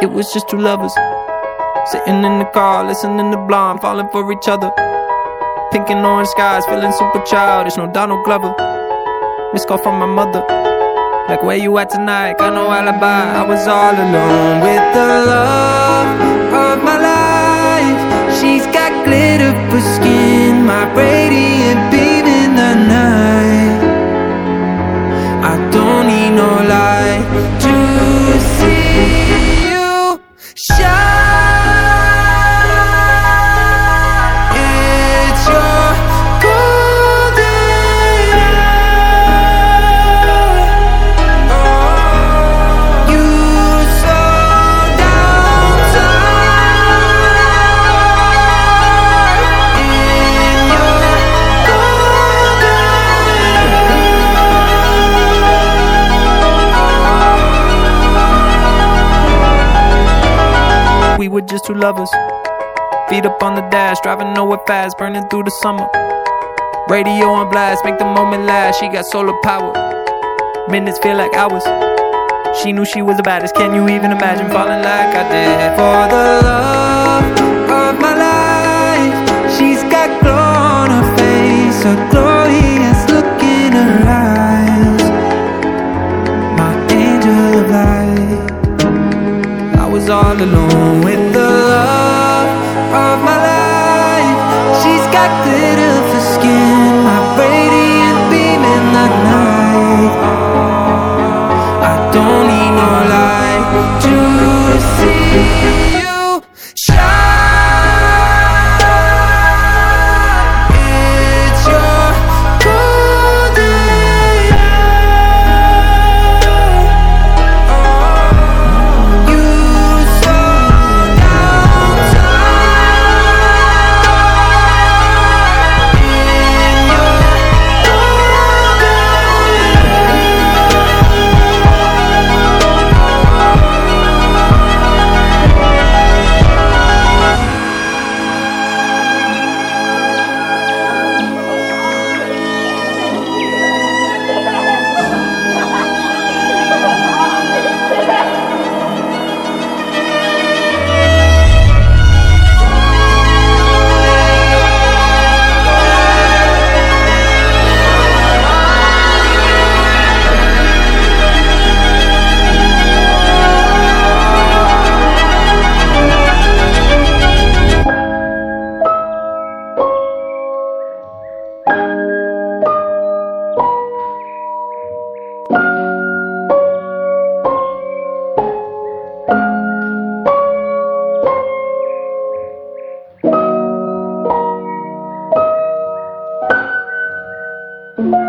It was just two lovers sitting in the car, listening to Blonde, falling for each other. Pink and orange skies, feeling super childish. No Donald Glover. Miss call from my mother. Like, where you at tonight? Got no alibi. I was all alone with the love of my life. She's got glitter for skin, my radiant beam in the night. I don't need no light just two lovers. Feet up on the dash, driving nowhere fast, burning through the summer. Radio on blast, make the moment last. She got solar power. Minutes feel like hours. She knew she was the baddest. Can you even imagine falling like I did? For the love of my life, she's got glow on her face, a glorious look in her eyes. My angel of light. I was all alone She's glitter for skin, Thank